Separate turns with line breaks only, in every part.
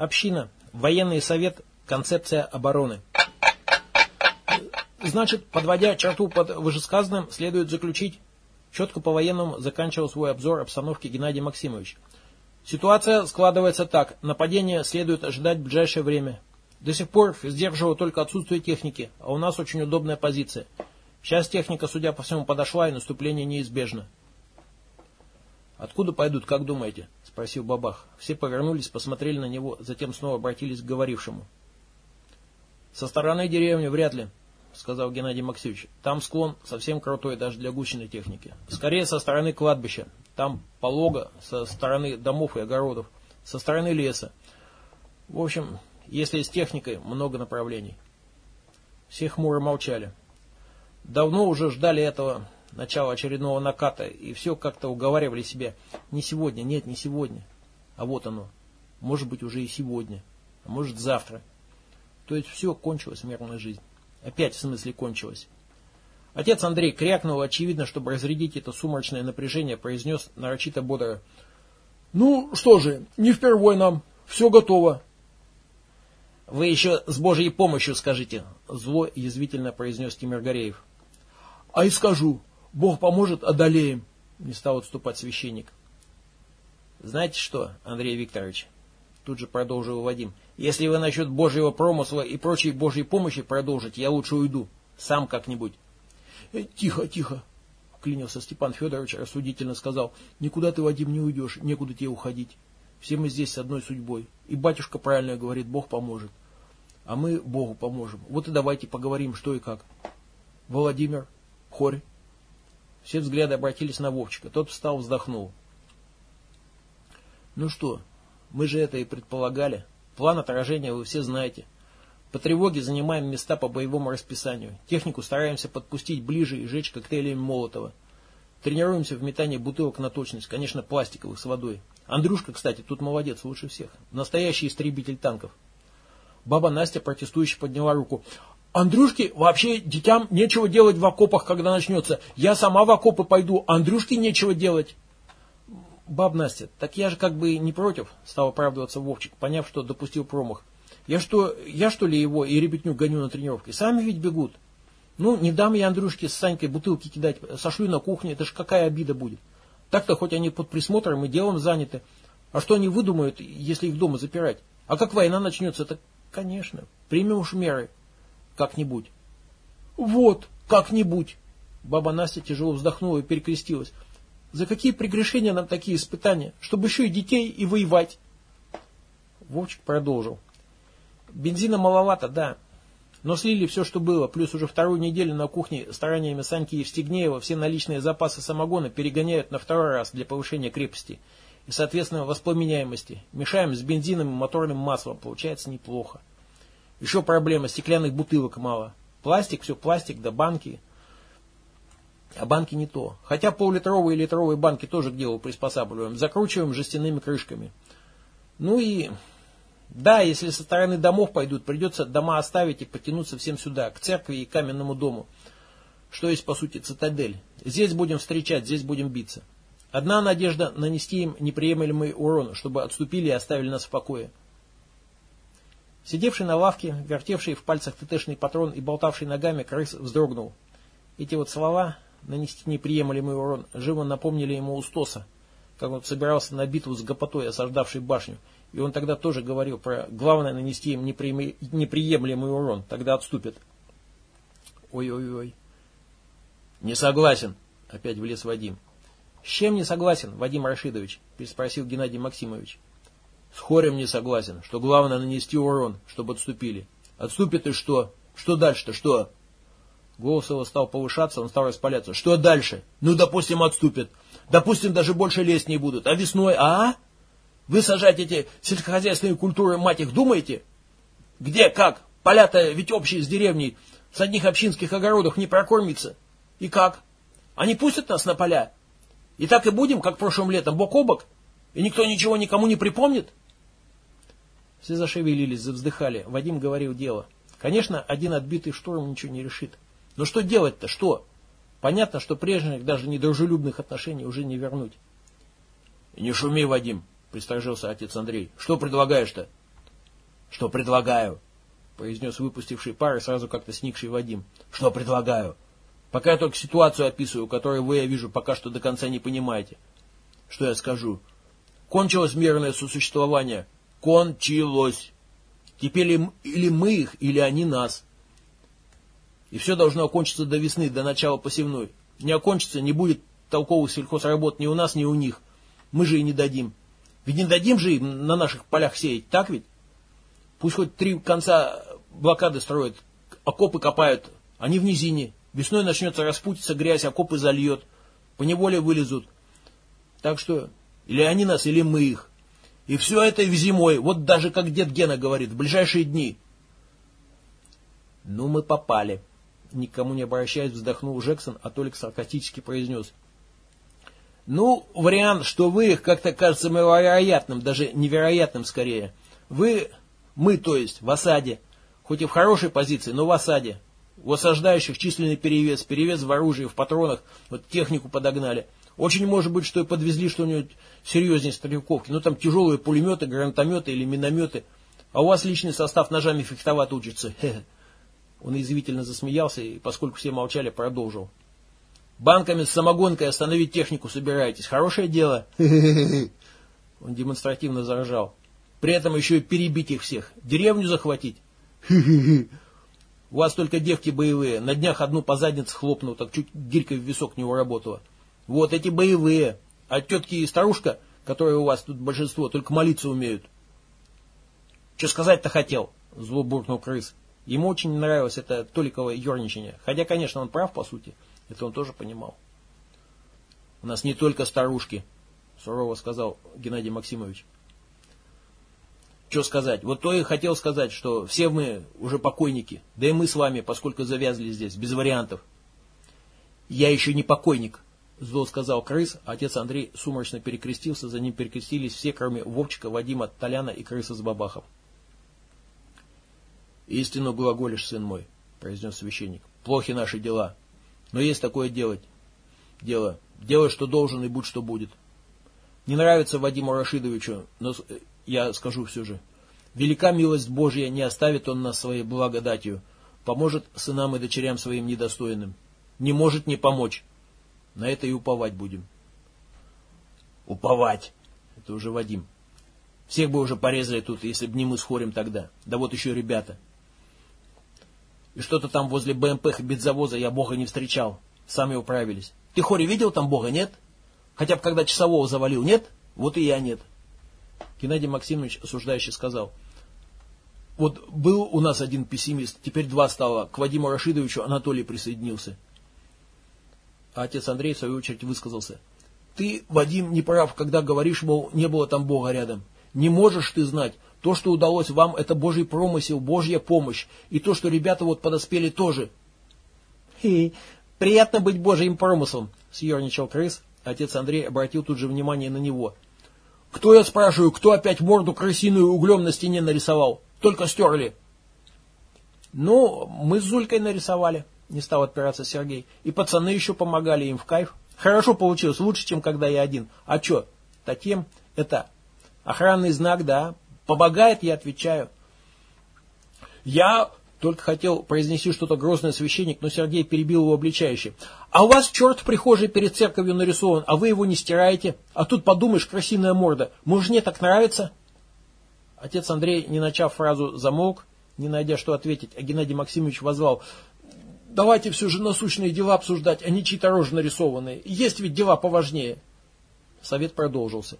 Община. Военный совет. Концепция обороны. Значит, подводя черту под вышесказанным, следует заключить, четко по-военному заканчивал свой обзор обстановки Геннадий Максимович. Ситуация складывается так. Нападение следует ожидать в ближайшее время. До сих пор сдерживало только отсутствие техники, а у нас очень удобная позиция. Сейчас техника, судя по всему, подошла, и наступление неизбежно. «Откуда пойдут, как думаете?» – спросил Бабах. Все повернулись, посмотрели на него, затем снова обратились к говорившему. «Со стороны деревни вряд ли», — сказал Геннадий Максимович. «Там склон совсем крутой даже для гусиной техники. Скорее со стороны кладбища. Там полого, со стороны домов и огородов, со стороны леса. В общем, если с техникой, много направлений». Все хмуро молчали. Давно уже ждали этого начала очередного наката, и все как-то уговаривали себя. Не сегодня, нет, не сегодня. А вот оно. Может быть, уже и сегодня. А может, завтра. То есть все кончилось, мирная жизнь. Опять в смысле кончилось. Отец Андрей крякнул, очевидно, чтобы разрядить это сумрачное напряжение, произнес нарочито бодро. «Ну, что же, не впервой нам. Все готово». «Вы еще с Божьей помощью скажите», — зло язвительно произнес Тимиргареев. «А и скажу. Бог поможет, одолеем», — не стал отступать священник. «Знаете что, Андрей Викторович?» Тут же продолжил Вадим. Если вы насчет Божьего промысла и прочей Божьей помощи продолжите, я лучше уйду. Сам как-нибудь. Э, тихо, тихо. Вклинился Степан Федорович, рассудительно сказал. Никуда ты, Вадим, не уйдешь, некуда тебе уходить. Все мы здесь с одной судьбой. И батюшка правильно говорит, Бог поможет. А мы Богу поможем. Вот и давайте поговорим, что и как. Владимир, Хорь. Все взгляды обратились на Вовчика. Тот встал, вздохнул. Ну что, мы же это и предполагали. План отражения вы все знаете. По тревоге занимаем места по боевому расписанию. Технику стараемся подпустить ближе и жечь коктейлями Молотова. Тренируемся в метании бутылок на точность, конечно, пластиковых с водой. Андрюшка, кстати, тут молодец, лучше всех. Настоящий истребитель танков. Баба Настя протестующе подняла руку. Андрюшке вообще детям нечего делать в окопах, когда начнется. Я сама в окопы пойду, Андрюшке нечего делать. Баб Настя, так я же как бы не против, стал оправдываться Вовчик, поняв, что допустил промах. Я что, я что ли его и ребятню гоню на тренировки? Сами ведь бегут. Ну, не дам я Андрюшке с Санькой бутылки кидать, сошлю на кухне, это ж какая обида будет. Так-то хоть они под присмотром и делом заняты. А что они выдумают, если их дома запирать? А как война начнется, так, конечно, примем уж меры. Как-нибудь. Вот, как-нибудь. Баба Настя тяжело вздохнула и перекрестилась. За какие прегрешения нам такие испытания? Чтобы еще и детей и воевать. Вовчик продолжил. Бензина маловато, да. Но слили все, что было, плюс уже вторую неделю на кухне стараниями Саньки Евстигнеева все наличные запасы самогона перегоняют на второй раз для повышения крепости и, соответственно, воспламеняемости. Мешаем с бензином и моторным маслом, получается неплохо. Еще проблема, стеклянных бутылок мало. Пластик, все пластик, да банки. А банки не то. Хотя полулитровые и литровые банки тоже к делу приспосабливаем. Закручиваем жестяными крышками. Ну и... Да, если со стороны домов пойдут, придется дома оставить и потянуться всем сюда, к церкви и каменному дому. Что есть, по сути, цитадель. Здесь будем встречать, здесь будем биться. Одна надежда нанести им неприемлемый урон, чтобы отступили и оставили нас в покое. Сидевший на лавке, вертевший в пальцах ТТшный патрон и болтавший ногами, крыс вздрогнул. Эти вот слова нанести неприемлемый урон, живо напомнили ему Устоса, как он собирался на битву с гопотой, осаждавшей башню. И он тогда тоже говорил про главное нанести им неприемлемый урон, тогда отступят. Ой-ой-ой. Не согласен, опять влез Вадим. С чем не согласен, Вадим Рашидович? Переспросил Геннадий Максимович. С хорем не согласен, что главное нанести урон, чтобы отступили. Отступит и что? Что дальше-то, что? Голос его стал повышаться, он стал распаляться. Что дальше? Ну, допустим, отступят. Допустим, даже больше лезть не будут. А весной, а? Вы сажать эти сельскохозяйственные культуры, мать их, думаете? Где, как? Поля-то ведь общие с деревней. С одних общинских огородов не прокормится. И как? Они пустят нас на поля? И так и будем, как прошлым летом, бок о бок? И никто ничего никому не припомнит? Все зашевелились, завздыхали. Вадим говорил дело. Конечно, один отбитый штурм ничего не решит. Но что делать-то, что? Понятно, что прежних, даже недружелюбных отношений уже не вернуть. Не шуми, Вадим, пристражился отец Андрей. Что предлагаешь-то? Что предлагаю? произнес выпустивший пар и сразу как-то сникший Вадим. Что предлагаю? Пока я только ситуацию описываю, которую вы, я вижу, пока что до конца не понимаете. Что я скажу? Кончилось мирное сосуществование. Кончилось. Теперь или мы их, или они нас. И все должно окончиться до весны, до начала посевной. Не окончится, не будет толковых сельхозработ ни у нас, ни у них. Мы же и не дадим. Ведь не дадим же им на наших полях сеять, так ведь? Пусть хоть три конца блокады строят, окопы копают, они в низине. Весной начнется распутиться грязь, окопы зальет. По неволе вылезут. Так что или они нас, или мы их. И все это в зимой, вот даже как дед Гена говорит, в ближайшие дни. Ну, мы попали. Никому не обращаясь, вздохнул Джексон, а Толик саркастически произнес. Ну, вариант, что вы их как-то кажется вероятным, даже невероятным скорее. Вы, мы, то есть, в осаде. Хоть и в хорошей позиции, но в осаде. У осаждающих численный перевес, перевес в оружии, в патронах, вот технику подогнали. Очень может быть, что и подвезли что-нибудь серьезнее стрелковки. Ну, там тяжелые пулеметы, гранатометы или минометы. А у вас личный состав ножами фехтовать учится. Он язвительно засмеялся и, поскольку все молчали, продолжил. Банками с самогонкой остановить технику собираетесь. Хорошее дело. Он демонстративно заржал. При этом еще и перебить их всех. Деревню захватить. У вас только девки боевые. На днях одну по заднице хлопнул, так чуть гирькой в висок не уработала. Вот эти боевые. А тетки и старушка, которые у вас тут большинство, только молиться умеют. Что сказать-то хотел? Зло буркнул крыс. Ему очень нравилось это Толиковое ерничание. Хотя, конечно, он прав по сути. Это он тоже понимал. У нас не только старушки, сурово сказал Геннадий Максимович. Что сказать? Вот то и хотел сказать, что все мы уже покойники. Да и мы с вами, поскольку завязли здесь, без вариантов. Я еще не покойник, зло сказал крыс, отец Андрей сумрачно перекрестился, за ним перекрестились все, кроме Вовчика, Вадима, Толяна и крыса с бабахом. «Истину глаголишь, сын мой», — произнес священник. «Плохи наши дела. Но есть такое делать. Дело. Делай, что должен, и будь, что будет. Не нравится Вадиму Рашидовичу, но я скажу все же. Велика милость Божья, не оставит он нас своей благодатью. Поможет сынам и дочерям своим недостойным. Не может не помочь. На это и уповать будем. Уповать. Это уже Вадим. Всех бы уже порезали тут, если бы не мы с Хорем тогда. Да вот еще ребята. И что-то там возле БМП бензовоза я Бога не встречал. Сами управились. Ты, Хори, видел там Бога, нет? Хотя бы когда часового завалил, нет? Вот и я нет. Геннадий Максимович осуждающе сказал. Вот был у нас один пессимист, теперь два стало. К Вадиму Рашидовичу Анатолий присоединился. А отец Андрей, в свою очередь, высказался. Ты, Вадим, не прав, когда говоришь, мол, не было там Бога рядом. Не можешь ты знать, то, что удалось вам, это Божий промысел, Божья помощь. И то, что ребята вот подоспели тоже. Хе, приятно быть Божьим промыслом, съерничал крыс. Отец Андрей обратил тут же внимание на него. Кто, я спрашиваю, кто опять морду крысиную углем на стене нарисовал? Только стерли. Ну, мы с Зулькой нарисовали, не стал отпираться Сергей. И пацаны еще помогали им в кайф. Хорошо получилось, лучше, чем когда я один. А что, таким это охранный знак, да, Помогает, я отвечаю. Я только хотел произнести что-то грозное священник, но Сергей перебил его обличающе. А у вас черт в прихожей перед церковью нарисован, а вы его не стираете. А тут подумаешь, красивая морда. Мужне так нравится? Отец Андрей, не начав фразу, замолк, не найдя что ответить, а Геннадий Максимович возвал. Давайте все же насущные дела обсуждать, а не чьи-то рожи нарисованные. Есть ведь дела поважнее. Совет продолжился.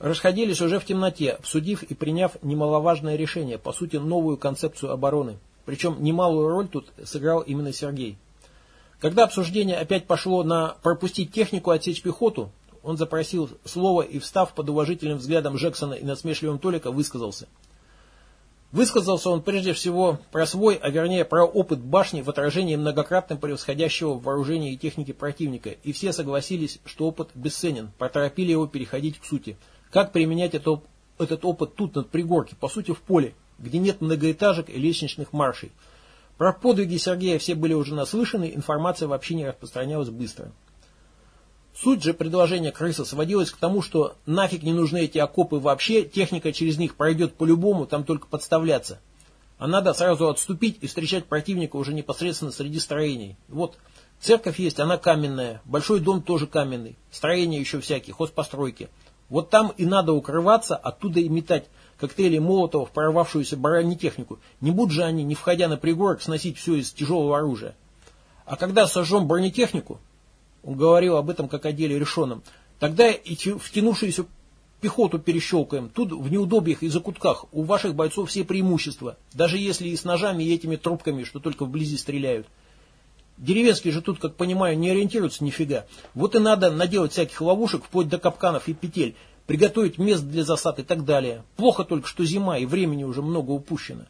Расходились уже в темноте, обсудив и приняв немаловажное решение, по сути новую концепцию обороны. Причем немалую роль тут сыграл именно Сергей. Когда обсуждение опять пошло на пропустить технику, отсечь пехоту, он запросил слово и, встав под уважительным взглядом Джексона и насмешливым Толика, высказался. Высказался он прежде всего про свой, а вернее про опыт башни в отражении многократно превосходящего в вооружении и технике противника, и все согласились, что опыт бесценен, проторопили его переходить к сути – как применять это, этот опыт тут, над пригорке, по сути в поле, где нет многоэтажек и лестничных маршей? Про подвиги Сергея все были уже наслышаны, информация вообще не распространялась быстро. Суть же предложения крыса сводилась к тому, что нафиг не нужны эти окопы вообще, техника через них пройдет по-любому, там только подставляться. А надо сразу отступить и встречать противника уже непосредственно среди строений. Вот, церковь есть, она каменная, большой дом тоже каменный, строения еще всякие, хозпостройки. Вот там и надо укрываться, оттуда и метать коктейли Молотова в прорвавшуюся бронетехнику. Не будут же они, не входя на пригорок, сносить все из тяжелого оружия. А когда сожжем бронетехнику, он говорил об этом как о деле решенном, тогда и втянувшуюся пехоту перещелкаем. Тут в неудобьях и закутках у ваших бойцов все преимущества, даже если и с ножами, и этими трубками, что только вблизи стреляют. Деревенские же тут, как понимаю, не ориентируются нифига. Вот и надо наделать всяких ловушек, вплоть до капканов и петель, приготовить мест для засад и так далее. Плохо только, что зима и времени уже много упущено.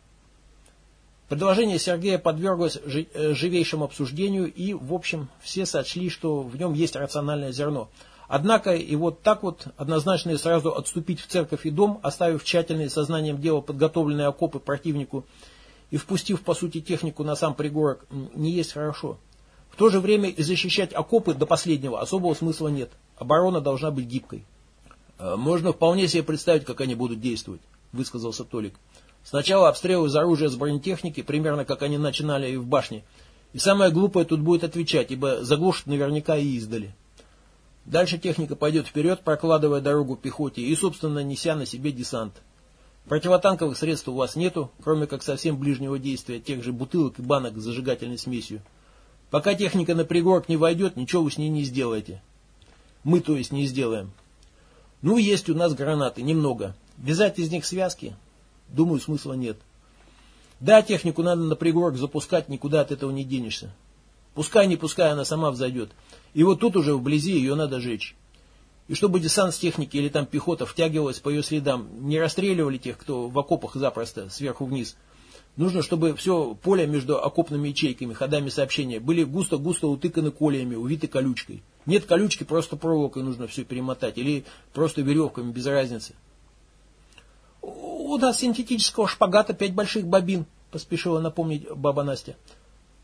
Предложение Сергея подверглось э, живейшему обсуждению и, в общем, все сочли, что в нем есть рациональное зерно. Однако и вот так вот однозначно и сразу отступить в церковь и дом, оставив тщательные сознанием дела подготовленные окопы противнику и впустив, по сути, технику на сам пригорок, не есть хорошо. В то же время и защищать окопы до последнего особого смысла нет. Оборона должна быть гибкой. Э, можно вполне себе представить, как они будут действовать, высказался Толик. Сначала обстрелы из оружия с бронетехники, примерно как они начинали и в башне. И самое глупое тут будет отвечать, ибо заглушат наверняка и издали. Дальше техника пойдет вперед, прокладывая дорогу пехоте и, собственно, неся на себе десант. Противотанковых средств у вас нету, кроме как совсем ближнего действия, тех же бутылок и банок с зажигательной смесью. Пока техника на пригорок не войдет, ничего вы с ней не сделаете. Мы, то есть, не сделаем. Ну, есть у нас гранаты, немного. Вязать из них связки? Думаю, смысла нет. Да, технику надо на пригорок запускать, никуда от этого не денешься. Пускай, не пускай, она сама взойдет. И вот тут уже вблизи ее надо жечь. И чтобы десант с техники или там пехота втягивалась по ее следам, не расстреливали тех, кто в окопах запросто, сверху вниз. Нужно, чтобы все поле между окопными ячейками, ходами сообщения, были густо-густо утыканы колиями, увиты колючкой. Нет колючки, просто проволокой нужно все перемотать. Или просто веревками, без разницы. У нас синтетического шпагата пять больших бобин, поспешила напомнить баба Настя.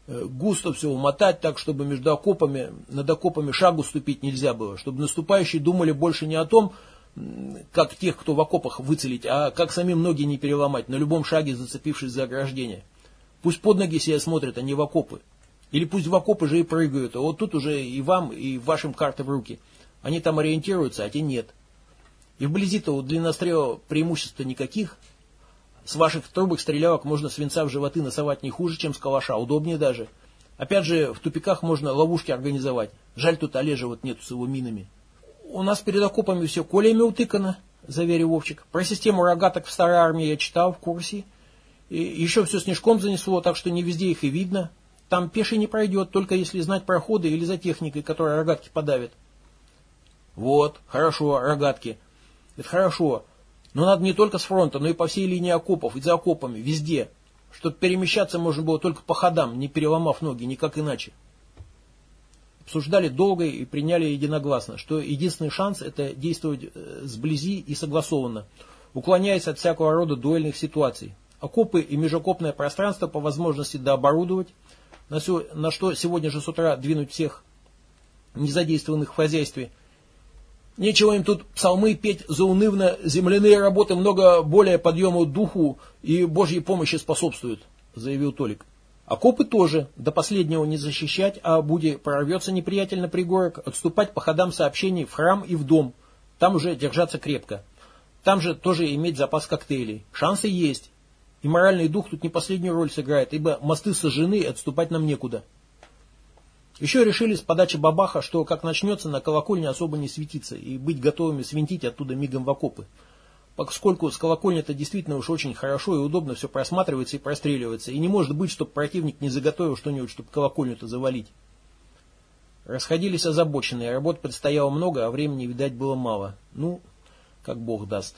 Э, густо все умотать так, чтобы между окопами, над окопами шагу ступить нельзя было, чтобы наступающие думали больше не о том, как тех, кто в окопах выцелить, а как самим ноги не переломать, на любом шаге зацепившись за ограждение. Пусть под ноги себе смотрят, а не в окопы. Или пусть в окопы же и прыгают, а вот тут уже и вам, и вашим карты в руки. Они там ориентируются, а те нет. И вблизи-то у длиннострела преимуществ никаких. С ваших трубок стрелявок можно свинца в животы носовать не хуже, чем с калаша, удобнее даже. Опять же, в тупиках можно ловушки организовать. Жаль, тут Олежа вот нету с его минами. У нас перед окопами все колями утыкано, заверил Вовчик. Про систему рогаток в старой армии я читал в курсе. И еще все снежком занесло, так что не везде их и видно. Там пеший не пройдет, только если знать проходы или за техникой, которая рогатки подавит. Вот, хорошо, рогатки. Это хорошо. Но надо не только с фронта, но и по всей линии окопов, и за окопами, везде. Чтобы перемещаться можно было только по ходам, не переломав ноги, никак иначе. Обсуждали долго и приняли единогласно, что единственный шанс это действовать э, сблизи и согласованно, уклоняясь от всякого рода дуэльных ситуаций. Окопы и межокопное пространство по возможности дооборудовать, на, что сегодня же с утра двинуть всех незадействованных в хозяйстве. Нечего им тут псалмы петь заунывно, земляные работы много более подъему духу и Божьей помощи способствуют, заявил Толик. Окопы тоже, до последнего не защищать, а буде прорвется неприятель на пригорок, отступать по ходам сообщений в храм и в дом, там уже держаться крепко. Там же тоже иметь запас коктейлей. Шансы есть. И моральный дух тут не последнюю роль сыграет, ибо мосты сожжены, отступать нам некуда. Еще решили с подачи бабаха, что как начнется, на колокольне особо не светиться, и быть готовыми свинтить оттуда мигом в окопы. Поскольку с колокольни это действительно уж очень хорошо и удобно все просматривается и простреливается, и не может быть, чтобы противник не заготовил что-нибудь, чтобы колокольню-то завалить. Расходились озабоченные, работ предстояло много, а времени, видать, было мало. Ну, как бог даст.